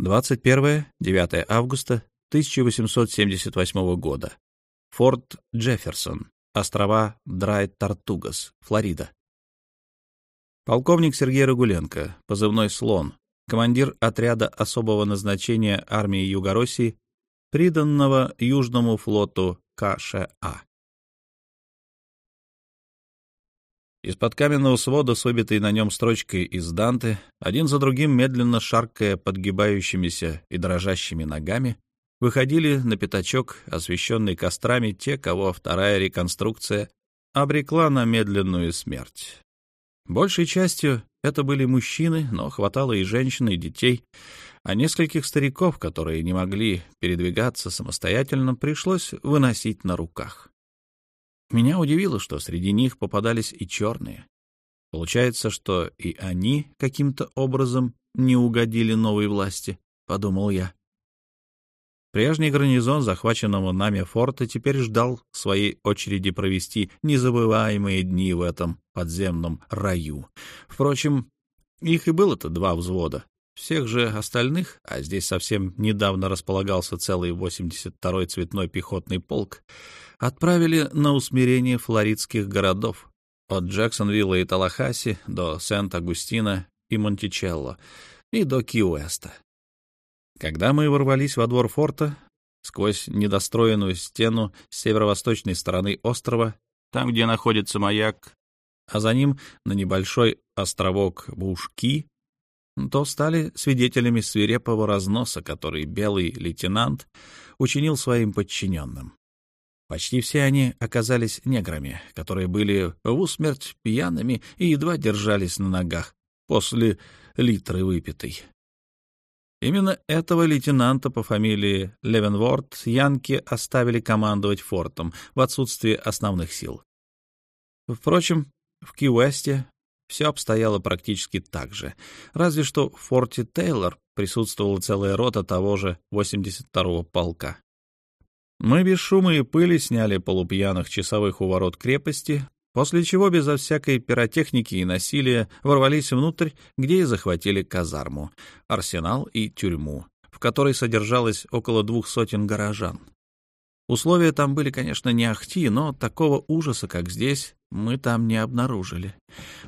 21-9 августа 1878 года. Форт Джефферсон, острова Драйт-Тартугас, Флорида. Полковник Сергей Рагуленко, позывной «Слон», командир отряда особого назначения армии Юго-России, приданного Южному флоту КША. Из-под каменного свода с выбитой на нем строчкой из Данте, один за другим, медленно шаркая подгибающимися и дрожащими ногами, выходили на пятачок, освещенный кострами, те, кого вторая реконструкция обрекла на медленную смерть. Большей частью это были мужчины, но хватало и женщин, и детей, а нескольких стариков, которые не могли передвигаться самостоятельно, пришлось выносить на руках. Меня удивило, что среди них попадались и черные. Получается, что и они каким-то образом не угодили новой власти, — подумал я. Прежний гарнизон захваченного нами форта теперь ждал своей очереди провести незабываемые дни в этом подземном раю. Впрочем, их и было-то два взвода. Всех же остальных, а здесь совсем недавно располагался целый 82-й цветной пехотный полк, отправили на усмирение флоридских городов от Джексонвилла и Талахаси до Сент-Агустина и Монтичелло и до Ки-Уэста. Когда мы ворвались во двор форта, сквозь недостроенную стену с северо-восточной стороны острова, там, где находится маяк, а за ним на небольшой островок Бушки, то стали свидетелями свирепого разноса, который белый лейтенант учинил своим подчиненным. Почти все они оказались неграми, которые были в усмерть пьяными и едва держались на ногах после литры выпитой. Именно этого лейтенанта по фамилии Левенворд Янки оставили командовать фортом в отсутствие основных сил. Впрочем, в Ки-Уэсте все обстояло практически так же, разве что в форте Тейлор присутствовала целая рота того же 82-го полка. Мы без шума и пыли сняли полупьяных часовых у ворот крепости, после чего безо всякой пиротехники и насилия ворвались внутрь, где и захватили казарму, арсенал и тюрьму, в которой содержалось около двух сотен горожан. Условия там были, конечно, не ахти, но такого ужаса, как здесь, мы там не обнаружили.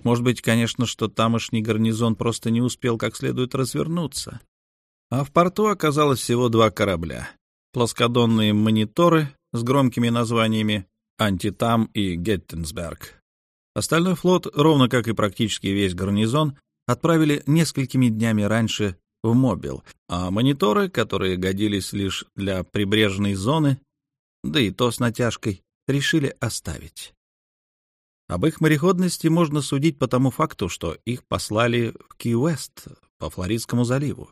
Может быть, конечно, что тамошний гарнизон просто не успел как следует развернуться. А в порту оказалось всего два корабля. Плоскодонные мониторы с громкими названиями Антитам и Геттенсберг. Остальной флот, ровно как и практически весь гарнизон, отправили несколькими днями раньше в Мобил, а мониторы, которые годились лишь для прибрежной зоны, да и то с натяжкой, решили оставить. Об их мореходности можно судить по тому факту, что их послали в Ки-Уэст, по Флоридскому заливу,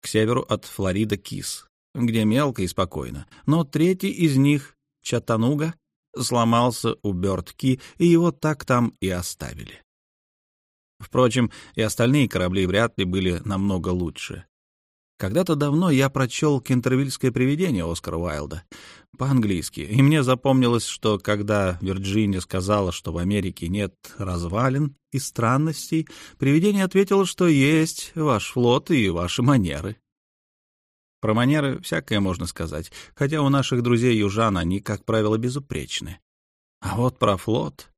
к северу от Флорида Кис, где мелко и спокойно, но третий из них, Чатануга, сломался у Бёртки, и его так там и оставили. Впрочем, и остальные корабли вряд ли были намного лучше. Когда-то давно я прочел «Кентервильское привидение» Оскара Уайлда по-английски, и мне запомнилось, что когда Вирджиния сказала, что в Америке нет развалин и странностей, привидение ответило, что есть ваш флот и ваши манеры. Про манеры всякое можно сказать, хотя у наших друзей-южан они, как правило, безупречны. А вот про флот...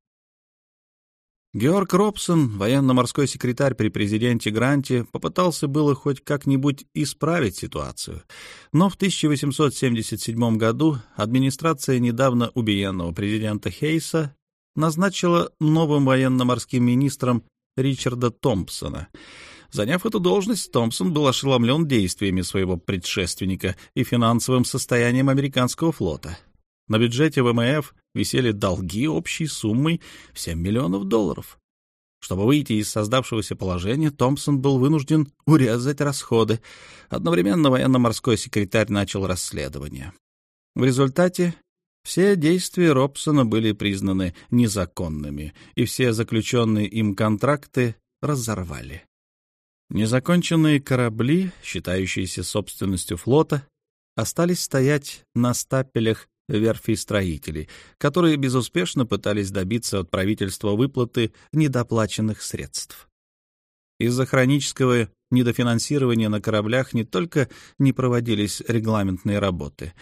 Георг Робсон, военно-морской секретарь при президенте Гранте, попытался было хоть как-нибудь исправить ситуацию, но в 1877 году администрация недавно убиенного президента Хейса назначила новым военно-морским министром Ричарда Томпсона — Заняв эту должность, Томпсон был ошеломлен действиями своего предшественника и финансовым состоянием американского флота. На бюджете ВМФ висели долги общей суммой в 7 миллионов долларов. Чтобы выйти из создавшегося положения, Томпсон был вынужден урезать расходы. Одновременно военно-морской секретарь начал расследование. В результате все действия Робсона были признаны незаконными, и все заключенные им контракты разорвали. Незаконченные корабли, считающиеся собственностью флота, остались стоять на стапелях верфей строителей, которые безуспешно пытались добиться от правительства выплаты недоплаченных средств. Из-за хронического недофинансирования на кораблях не только не проводились регламентные работы,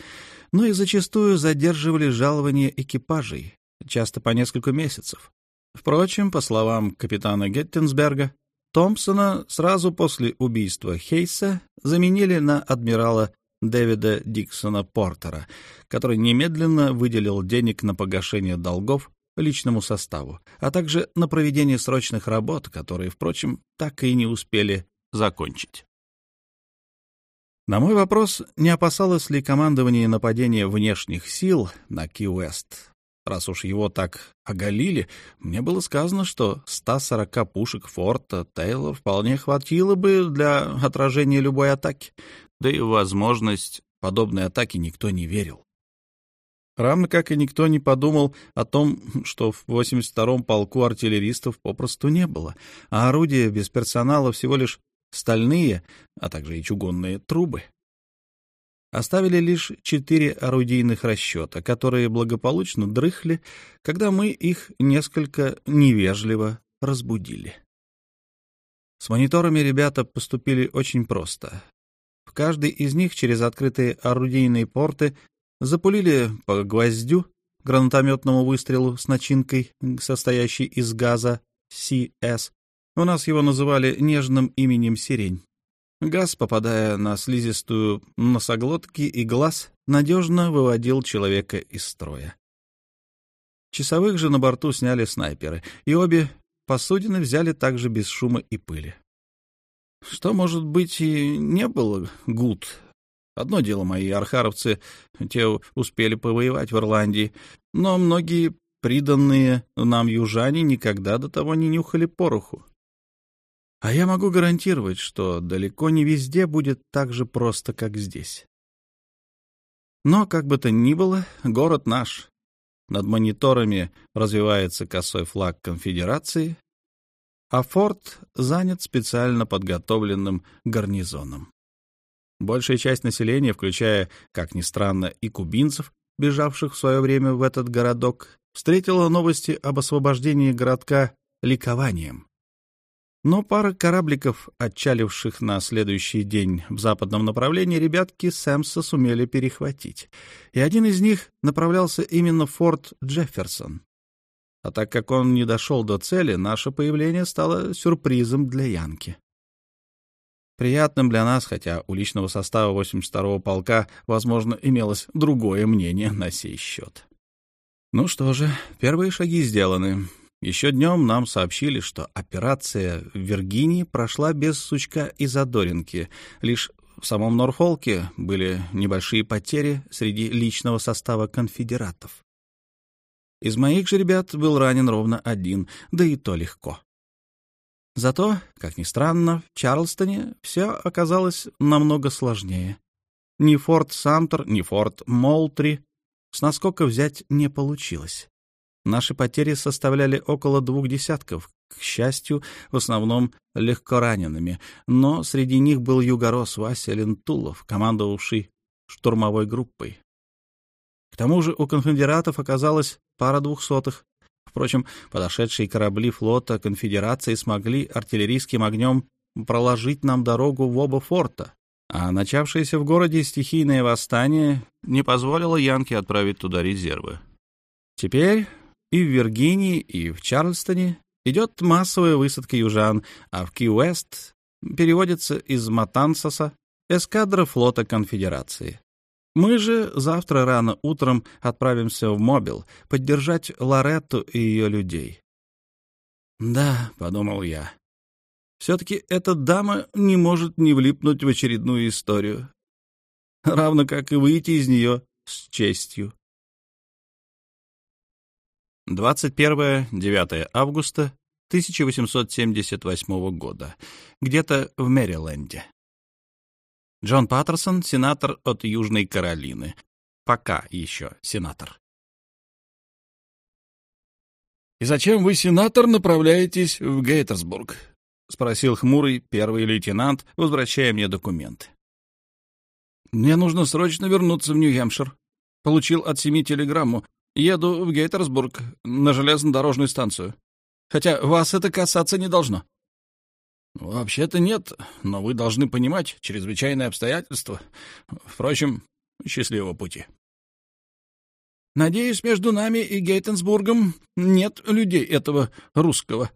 но и зачастую задерживали жалования экипажей, часто по несколько месяцев. Впрочем, по словам капитана Геттенсберга, Томпсона сразу после убийства Хейса заменили на адмирала Дэвида Диксона Портера, который немедленно выделил денег на погашение долгов личному составу, а также на проведение срочных работ, которые, впрочем, так и не успели закончить. На мой вопрос, не опасалось ли командование нападения внешних сил на Ки-Уэст, раз уж его так оголили, мне было сказано, что 140 пушек форта Тейлор вполне хватило бы для отражения любой атаки, да и в возможность подобной атаки никто не верил. Равно как и никто не подумал о том, что в 82-м полку артиллеристов попросту не было, а орудия без персонала всего лишь стальные, а также и чугунные трубы. Оставили лишь четыре орудийных расчета, которые благополучно дрыхли, когда мы их несколько невежливо разбудили. С мониторами ребята поступили очень просто. В каждый из них через открытые орудийные порты запулили по гвоздю гранатометному выстрелу с начинкой, состоящей из газа CS. У нас его называли нежным именем сирень. Газ, попадая на слизистую носоглотки и глаз, надежно выводил человека из строя. Часовых же на борту сняли снайперы, и обе посудины взяли также без шума и пыли. Что, может быть, и не было гуд. Одно дело мои архаровцы, те успели повоевать в Ирландии, но многие приданные нам южане никогда до того не нюхали пороху. А я могу гарантировать, что далеко не везде будет так же просто, как здесь. Но, как бы то ни было, город наш. Над мониторами развивается косой флаг конфедерации, а форт занят специально подготовленным гарнизоном. Большая часть населения, включая, как ни странно, и кубинцев, бежавших в свое время в этот городок, встретила новости об освобождении городка ликованием. Но пара корабликов, отчаливших на следующий день в западном направлении, ребятки Сэмса сумели перехватить. И один из них направлялся именно в форт Джефферсон. А так как он не дошел до цели, наше появление стало сюрпризом для Янки. Приятным для нас, хотя у личного состава 82-го полка, возможно, имелось другое мнение на сей счет. Ну что же, первые шаги сделаны. Еще днем нам сообщили, что операция в Виргинии прошла без сучка и задоринки. Лишь в самом Норфолке были небольшие потери среди личного состава конфедератов. Из моих же ребят был ранен ровно один, да и то легко. Зато, как ни странно, в Чарльстоне все оказалось намного сложнее. Ни форт Самтер, ни форт Молтри с наскока взять не получилось. Наши потери составляли около двух десятков, к счастью, в основном легкоранеными, но среди них был югорос Вася Лентулов, командовавший штурмовой группой. К тому же у конфедератов оказалась пара двухсотых. Впрочем, подошедшие корабли флота конфедерации смогли артиллерийским огнем проложить нам дорогу в оба форта, а начавшееся в городе стихийное восстание не позволило Янке отправить туда резервы. Теперь и в Виргинии, и в Чарльстоне идет массовая высадка южан, а в Ки-Уэст переводится из Матансоса эскадра флота Конфедерации. Мы же завтра рано утром отправимся в Мобил поддержать Лоретту и ее людей. «Да», — подумал я, — «все-таки эта дама не может не влипнуть в очередную историю, равно как и выйти из нее с честью». 21-9 августа 1878 года, где-то в Мэриленде. Джон Паттерсон, сенатор от Южной Каролины. Пока еще сенатор. «И зачем вы, сенатор, направляетесь в Гейтерсбург?» — спросил хмурый первый лейтенант, возвращая мне документы. «Мне нужно срочно вернуться в Нью-Хэмпшир. Получил от семьи телеграмму. Еду в Гейтерсбург, на железнодорожную станцию. Хотя вас это касаться не должно. Вообще-то нет, но вы должны понимать чрезвычайные обстоятельства. Впрочем, счастливого пути. Надеюсь, между нами и Гейтенсбургом нет людей этого русского.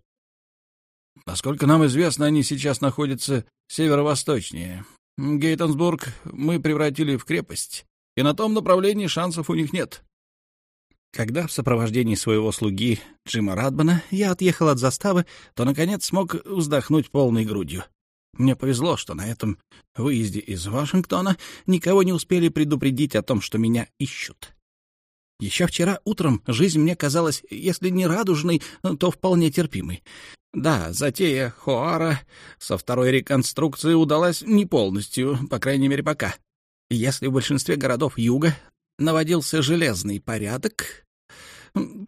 Насколько нам известно, они сейчас находятся северо-восточнее. Гейтенсбург мы превратили в крепость, и на том направлении шансов у них нет. Когда в сопровождении своего слуги Джима Радбана я отъехал от заставы, то, наконец, смог вздохнуть полной грудью. Мне повезло, что на этом выезде из Вашингтона никого не успели предупредить о том, что меня ищут. Еще вчера утром жизнь мне казалась, если не радужной, то вполне терпимой. Да, затея Хоара со второй реконструкцией удалась не полностью, по крайней мере, пока. Если в большинстве городов Юга наводился железный порядок,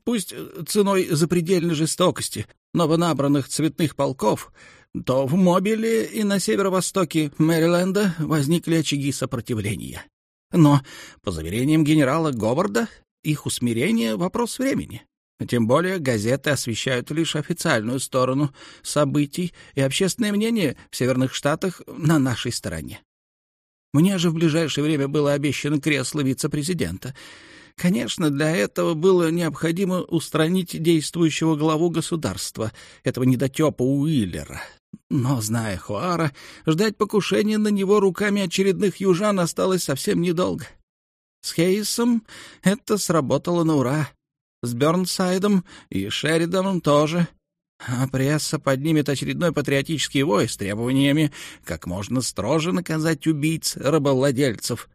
пусть ценой запредельной жестокости новонабранных цветных полков, то в Мобиле и на северо-востоке Мэриленда возникли очаги сопротивления. Но, по заверениям генерала Говарда, их усмирение — вопрос времени. Тем более газеты освещают лишь официальную сторону событий, и общественное мнение в Северных Штатах на нашей стороне. Мне же в ближайшее время было обещано кресло вице-президента. Конечно, для этого было необходимо устранить действующего главу государства, этого недотепа Уиллера. Но, зная Хуара, ждать покушения на него руками очередных южан осталось совсем недолго. С Хейсом это сработало на ура. С Бернсайдом и Шериданом тоже. А пресса поднимет очередной патриотический вой с требованиями как можно строже наказать убийц рабовладельцев.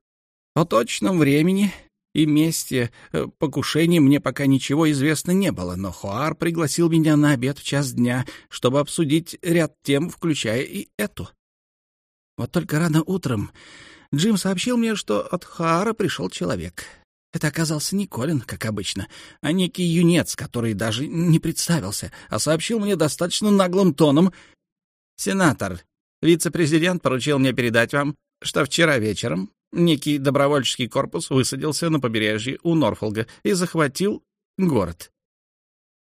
О точном времени и месте э, покушения мне пока ничего известно не было, но Хуар пригласил меня на обед в час дня, чтобы обсудить ряд тем, включая и эту. Вот только рано утром Джим сообщил мне, что от Хуара пришел человек — это оказался не Колин, как обычно, а некий юнец, который даже не представился, а сообщил мне достаточно наглым тоном. «Сенатор, вице-президент поручил мне передать вам, что вчера вечером некий добровольческий корпус высадился на побережье у Норфолга и захватил город».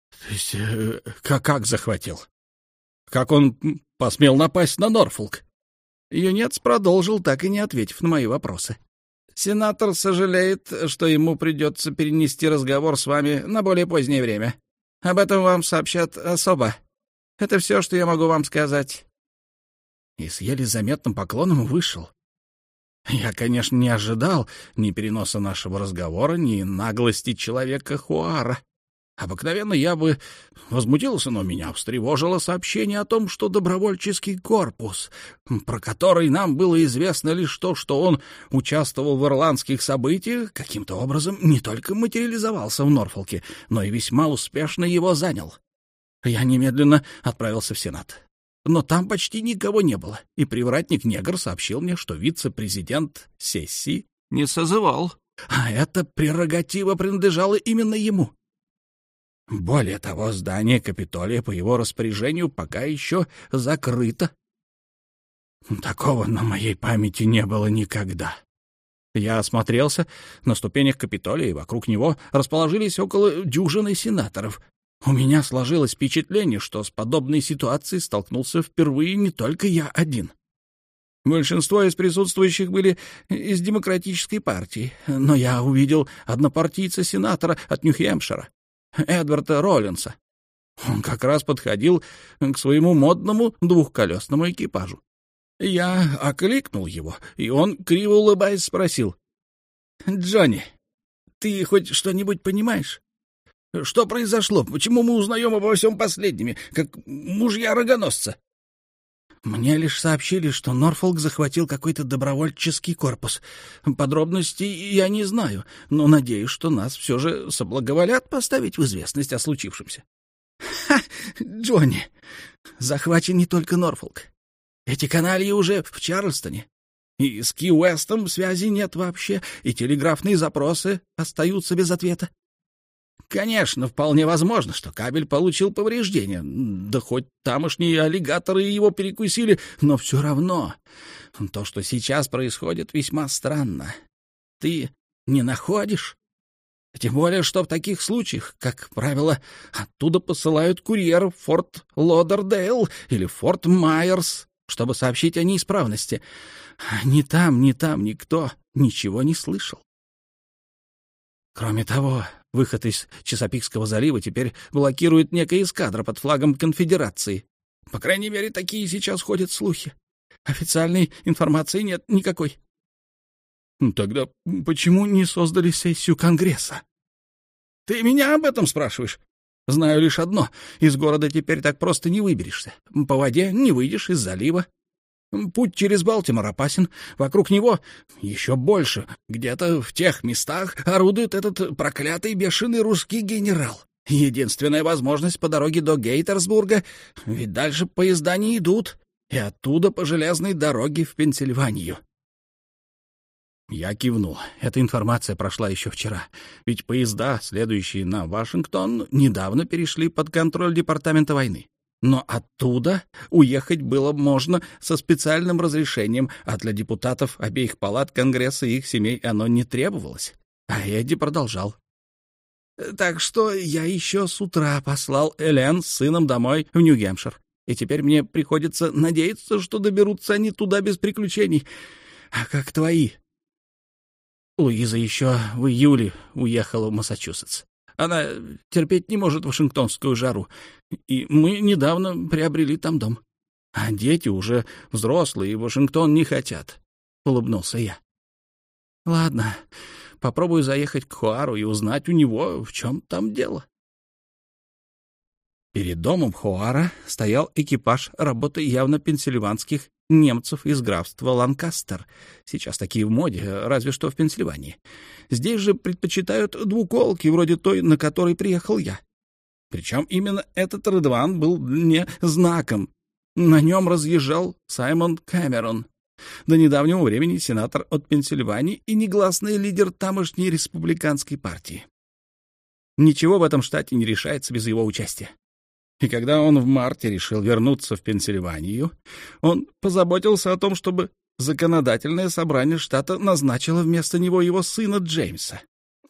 «То есть э, как, как захватил? Как он посмел напасть на Норфолк?» Юнец продолжил, так и не ответив на мои вопросы. Сенатор сожалеет, что ему придется перенести разговор с вами на более позднее время. Об этом вам сообщат особо. Это все, что я могу вам сказать». И с еле заметным поклоном вышел. Я, конечно, не ожидал ни переноса нашего разговора, ни наглости человека Хуара. Обыкновенно я бы возмутился, но меня встревожило сообщение о том, что добровольческий корпус, про который нам было известно лишь то, что он участвовал в ирландских событиях, каким-то образом не только материализовался в Норфолке, но и весьма успешно его занял. Я немедленно отправился в Сенат. Но там почти никого не было, и привратник-негр сообщил мне, что вице-президент сессии не созывал, а эта прерогатива принадлежала именно ему. Более того, здание Капитолия по его распоряжению пока еще закрыто. Такого на моей памяти не было никогда. Я осмотрелся. На ступенях Капитолия и вокруг него расположились около дюжины сенаторов. У меня сложилось впечатление, что с подобной ситуацией столкнулся впервые не только я один. Большинство из присутствующих были из демократической партии, но я увидел однопартийца-сенатора от Нью-Хэмпшира. Эдварда Роллинса. Он как раз подходил к своему модному двухколесному экипажу. Я окликнул его, и он, криво улыбаясь, спросил. — Джонни, ты хоть что-нибудь понимаешь? Что произошло? Почему мы узнаем обо всем последними, как мужья рогоносца? Мне лишь сообщили, что Норфолк захватил какой-то добровольческий корпус. Подробностей я не знаю, но надеюсь, что нас все же соблаговолят поставить в известность о случившемся. Ха, Джонни, захвачен не только Норфолк. Эти канальи уже в Чарльстоне. И с Ки-Уэстом связи нет вообще, и телеграфные запросы остаются без ответа. Конечно, вполне возможно, что кабель получил повреждения. Да хоть тамошние аллигаторы его перекусили, но все равно. То, что сейчас происходит, весьма странно. Ты не находишь? Тем более, что в таких случаях, как правило, оттуда посылают курьер в Форт Лодердейл или Форт Майерс, чтобы сообщить о неисправности. ни там, ни там никто ничего не слышал. Кроме того, выход из Чесопикского залива теперь блокирует некая эскадра под флагом конфедерации. По крайней мере, такие сейчас ходят слухи. Официальной информации нет никакой. Тогда почему не создали сессию Конгресса? Ты меня об этом спрашиваешь? Знаю лишь одно. Из города теперь так просто не выберешься. По воде не выйдешь из залива. Путь через Балтимор опасен. Вокруг него еще больше. Где-то в тех местах орудует этот проклятый бешеный русский генерал. Единственная возможность по дороге до Гейтерсбурга, ведь дальше поезда не идут, и оттуда по железной дороге в Пенсильванию. Я кивнул. Эта информация прошла еще вчера. Ведь поезда, следующие на Вашингтон, недавно перешли под контроль Департамента войны. Но оттуда уехать было можно со специальным разрешением, а для депутатов обеих палат Конгресса и их семей оно не требовалось. А Эдди продолжал. Так что я еще с утра послал Элен с сыном домой в Нью-Гемпшир. И теперь мне приходится надеяться, что доберутся они туда без приключений. А как твои? Луиза еще в июле уехала в Массачусетс. Она терпеть не может вашингтонскую жару, и мы недавно приобрели там дом. А дети уже взрослые, и Вашингтон не хотят, — улыбнулся я. — Ладно, попробую заехать к Хуару и узнать у него, в чем там дело. Перед домом Хуара стоял экипаж работы явно пенсильванских немцев из графства Ланкастер. Сейчас такие в моде, разве что в Пенсильвании. Здесь же предпочитают двуколки, вроде той, на которой приехал я. Причем именно этот Редван был мне знаком. На нем разъезжал Саймон Кэмерон. До недавнего времени сенатор от Пенсильвании и негласный лидер тамошней республиканской партии. Ничего в этом штате не решается без его участия. И когда он в марте решил вернуться в Пенсильванию, он позаботился о том, чтобы законодательное собрание штата назначило вместо него его сына Джеймса.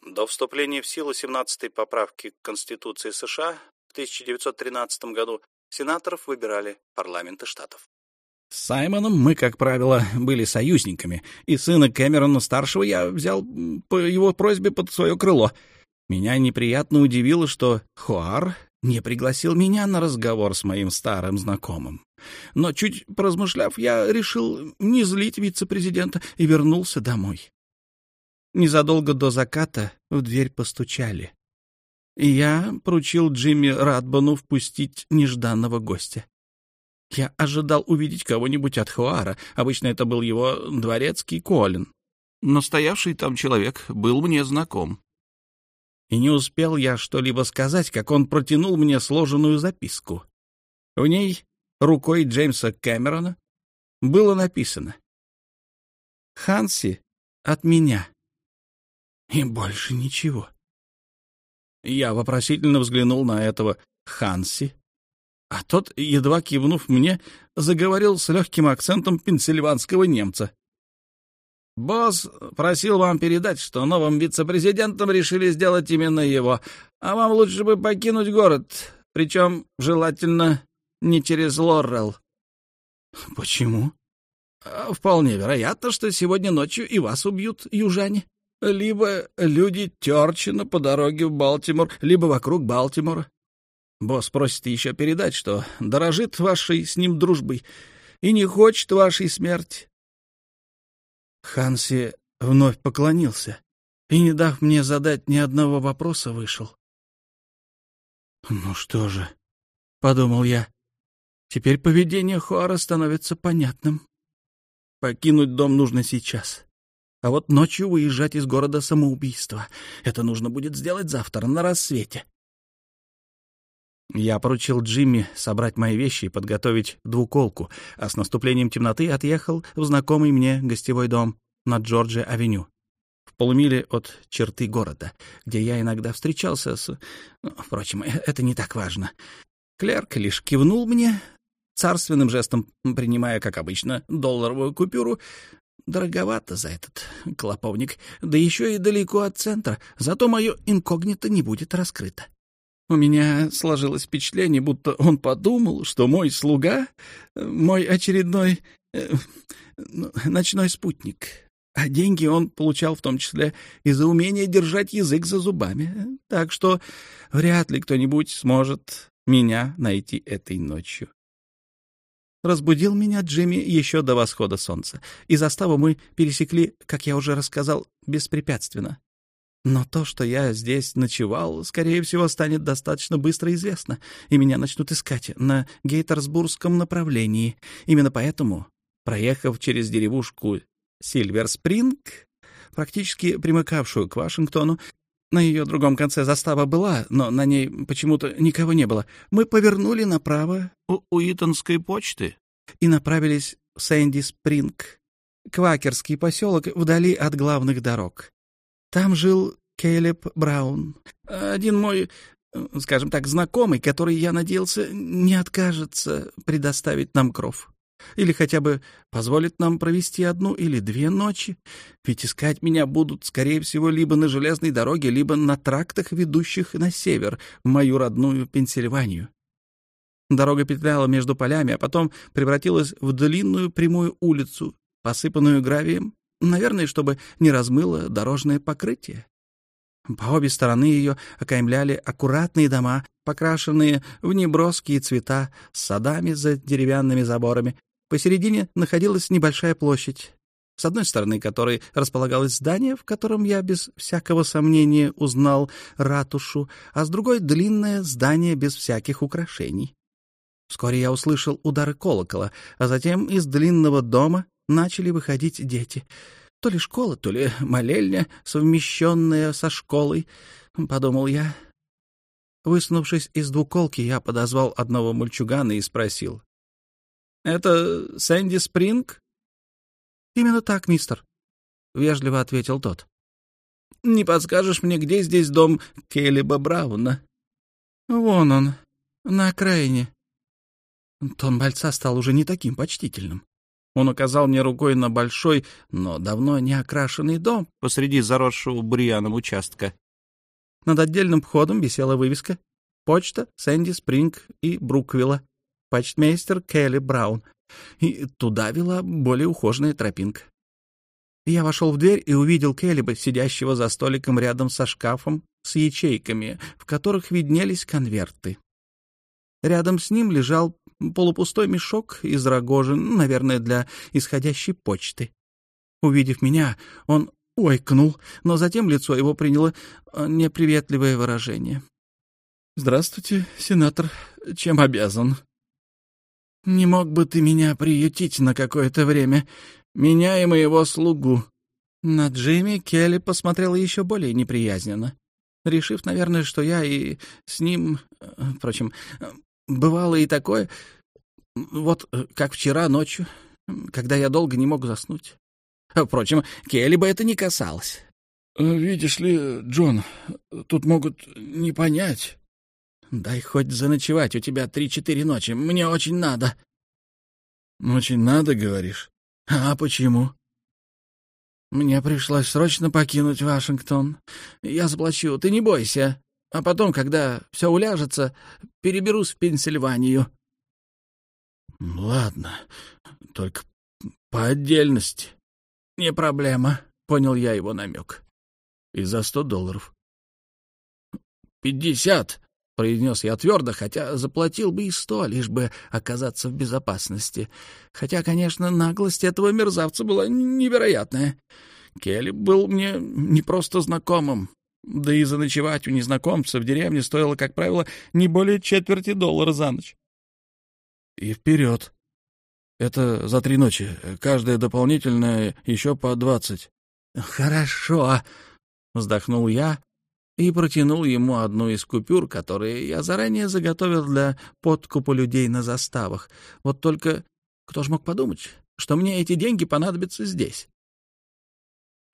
До вступления в силу 17-й поправки к Конституции США в 1913 году сенаторов выбирали парламенты штатов. С Саймоном мы, как правило, были союзниками, и сына Кэмерона-старшего я взял по его просьбе под свое крыло. Меня неприятно удивило, что Хуар не пригласил меня на разговор с моим старым знакомым. Но чуть поразмышляв, я решил не злить вице-президента и вернулся домой. Незадолго до заката в дверь постучали. И я поручил Джимми Радбану впустить нежданного гостя. Я ожидал увидеть кого-нибудь от Хуара, обычно это был его дворецкий Колин. Но стоявший там человек был мне знаком. И не успел я что-либо сказать, как он протянул мне сложенную записку. В ней рукой Джеймса Кэмерона было написано «Ханси от меня». И больше ничего. Я вопросительно взглянул на этого Ханси, а тот, едва кивнув мне, заговорил с легким акцентом пенсильванского немца. Босс просил вам передать, что новым вице-президентом решили сделать именно его, а вам лучше бы покинуть город, причем желательно не через Лоррел. — Почему? — Вполне вероятно, что сегодня ночью и вас убьют южане. Либо люди Терчина по дороге в Балтимор, либо вокруг Балтимора. Босс просит еще передать, что дорожит вашей с ним дружбой и не хочет вашей смерти. Ханси вновь поклонился и, не дав мне задать ни одного вопроса, вышел. «Ну что же», — подумал я, — «теперь поведение Хуара становится понятным. Покинуть дом нужно сейчас. А вот ночью выезжать из города самоубийства. Это нужно будет сделать завтра на рассвете». Я поручил Джимми собрать мои вещи и подготовить двуколку, а с наступлением темноты отъехал в знакомый мне гостевой дом на Джорджия-авеню, в полумиле от черты города, где я иногда встречался с... Ну, впрочем, э, это не так важно. Клерк лишь кивнул мне, царственным жестом принимая, как обычно, долларовую купюру, дороговато за этот клоповник, да еще и далеко от центра, зато мое инкогнито не будет раскрыто. У меня сложилось впечатление, будто он подумал, что мой слуга — мой очередной э, ну, ночной спутник, а деньги он получал в том числе из-за умения держать язык за зубами. Так что вряд ли кто-нибудь сможет меня найти этой ночью. Разбудил меня Джимми еще до восхода солнца, и заставу мы пересекли, как я уже рассказал, беспрепятственно. Но то, что я здесь ночевал, скорее всего, станет достаточно быстро известно, и меня начнут искать на Гейтерсбургском направлении. Именно поэтому, проехав через деревушку Сильвер-Спринг, практически примыкавшую к Вашингтону, на ее другом конце застава была, но на ней почему-то никого не было. Мы повернули направо у Уитонской почты и направились в Сэнди-Спринг, квакерский поселок вдали от главных дорог. Там жил Кейлеб Браун, один мой, скажем так, знакомый, который, я надеялся, не откажется предоставить нам кров. Или хотя бы позволит нам провести одну или две ночи. Ведь искать меня будут, скорее всего, либо на железной дороге, либо на трактах, ведущих на север, в мою родную Пенсильванию. Дорога петляла между полями, а потом превратилась в длинную прямую улицу, посыпанную гравием, наверное, чтобы не размыло дорожное покрытие. По обе стороны ее окаймляли аккуратные дома, покрашенные в неброские цвета, с садами за деревянными заборами, Посередине находилась небольшая площадь, с одной стороны которой располагалось здание, в котором я без всякого сомнения узнал ратушу, а с другой — длинное здание без всяких украшений. Вскоре я услышал удары колокола, а затем из длинного дома начали выходить дети. То ли школа, то ли молельня, совмещенная со школой, — подумал я. Высунувшись из двуколки, я подозвал одного мальчугана и спросил. Это Сэнди Спринг? Именно так, мистер, вежливо ответил тот. Не подскажешь мне, где здесь дом Келлиба Брауна? Вон он, на окраине. Тон мальца стал уже не таким почтительным. Он указал мне рукой на большой, но давно не окрашенный дом посреди заросшего бурьяном участка. Над отдельным входом висела вывеска «Почта Сэнди Спринг и Бруквилла» почтмейстер Келли Браун, и туда вела более ухоженная тропинка. Я вошел в дверь и увидел Келлиба, сидящего за столиком рядом со шкафом с ячейками, в которых виднелись конверты. Рядом с ним лежал полупустой мешок из рогожин, наверное, для исходящей почты. Увидев меня, он ойкнул, но затем лицо его приняло э, неприветливое выражение. — Здравствуйте, сенатор. Чем обязан? Не мог бы ты меня приютить на какое-то время, меня и моего слугу?» На Джимми Келли посмотрела еще более неприязненно, решив, наверное, что я и с ним... Э, впрочем, бывало и такое, вот э, как вчера ночью, когда я долго не мог заснуть. Впрочем, Келли бы это не касалось. «Видишь ли, Джон, тут могут не понять», Дай хоть заночевать у тебя три-четыре ночи. Мне очень надо. Очень надо, говоришь? А почему? Мне пришлось срочно покинуть Вашингтон. Я заплачу, ты не бойся. А потом, когда все уляжется, переберусь в Пенсильванию. Ладно, только по отдельности. Не проблема, понял я его намек. И за сто долларов. Пятьдесят, произнес я твердо, хотя заплатил бы и сто, лишь бы оказаться в безопасности. Хотя, конечно, наглость этого мерзавца была невероятная. Келли был мне не просто знакомым, да и заночевать у незнакомца в деревне стоило, как правило, не более четверти доллара за ночь. И вперед. Это за три ночи. Каждая дополнительная еще по двадцать. — Хорошо, — вздохнул я, и протянул ему одну из купюр, которые я заранее заготовил для подкупа людей на заставах. Вот только кто ж мог подумать, что мне эти деньги понадобятся здесь?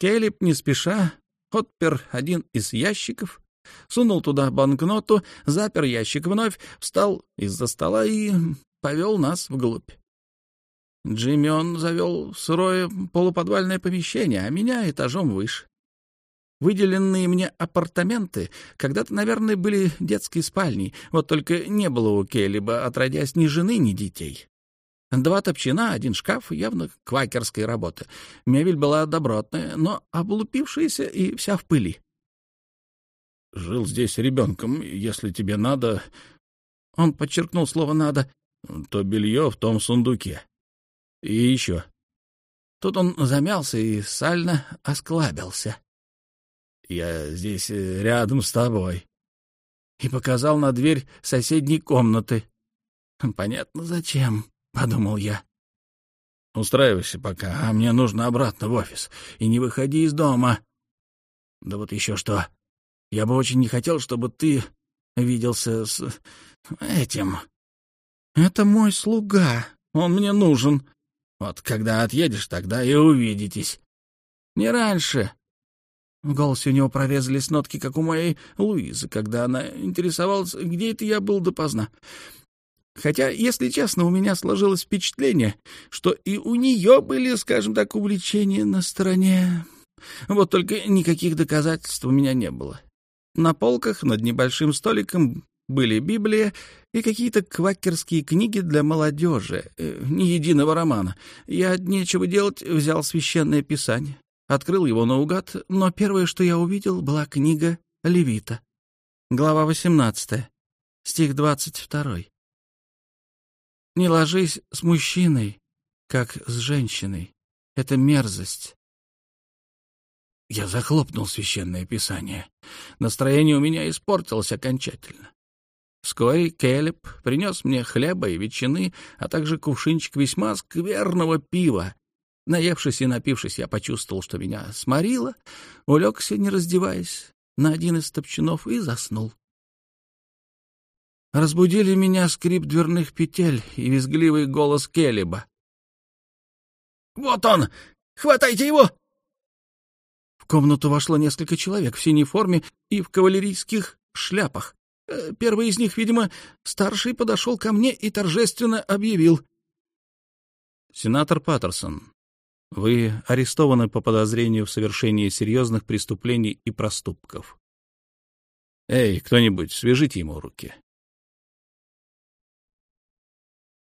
Келлип не спеша отпер один из ящиков, сунул туда банкноту, запер ящик вновь, встал из-за стола и повел нас вглубь. Джимми он завел сырое полуподвальное помещение, а меня этажом выше. Выделенные мне апартаменты когда-то, наверное, были детской спальней, вот только не было у Келлиба, отродясь, ни жены, ни детей. Два топчина, один шкаф, явно квакерской работы. Мебель была добротная, но облупившаяся и вся в пыли. «Жил здесь ребенком, если тебе надо...» Он подчеркнул слово «надо». «То белье в том сундуке. И еще». Тут он замялся и сально осклабился. «Я здесь э, рядом с тобой». И показал на дверь соседней комнаты. «Понятно, зачем», — подумал я. «Устраивайся пока, а мне нужно обратно в офис. И не выходи из дома». «Да вот еще что. Я бы очень не хотел, чтобы ты виделся с этим. Это мой слуга. Он мне нужен. Вот когда отъедешь, тогда и увидитесь. Не раньше. В голосе у него прорезались нотки, как у моей Луизы, когда она интересовалась, где это я был допоздна. Хотя, если честно, у меня сложилось впечатление, что и у нее были, скажем так, увлечения на стороне. Вот только никаких доказательств у меня не было. На полках над небольшим столиком были Библия и какие-то квакерские книги для молодежи, э, ни единого романа. Я от нечего делать взял священное писание. Открыл его наугад, но первое, что я увидел, была книга Левита. Глава 18, стих 22. «Не ложись с мужчиной, как с женщиной. Это мерзость». Я захлопнул священное писание. Настроение у меня испортилось окончательно. Вскоре Келеб принес мне хлеба и ветчины, а также кувшинчик весьма скверного пива, Наевшись и напившись, я почувствовал, что меня сморило, улегся, не раздеваясь, на один из топчанов и заснул. Разбудили меня скрип дверных петель и визгливый голос Келеба. «Вот он! Хватайте его!» В комнату вошло несколько человек в синей форме и в кавалерийских шляпах. Э, первый из них, видимо, старший подошел ко мне и торжественно объявил. «Сенатор Паттерсон, вы арестованы по подозрению в совершении серьезных преступлений и проступков. Эй, кто-нибудь, свяжите ему руки.